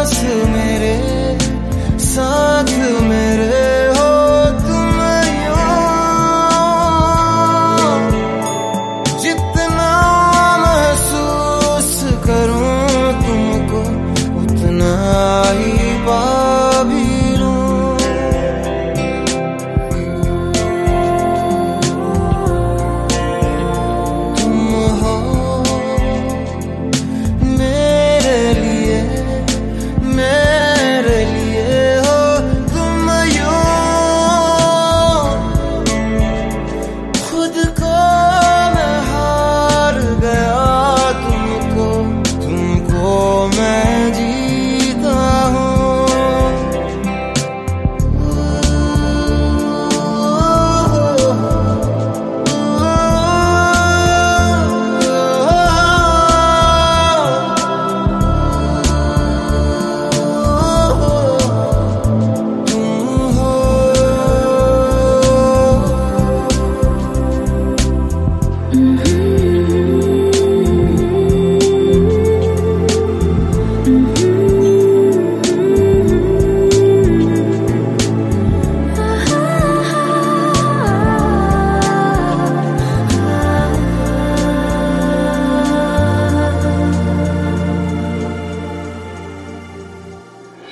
close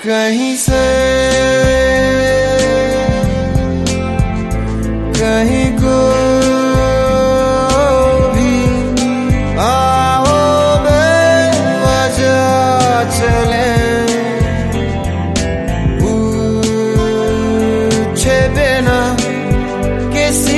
कहीं से कहीं को भी आओ बेवजह चले। पूछे बिना किसी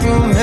broken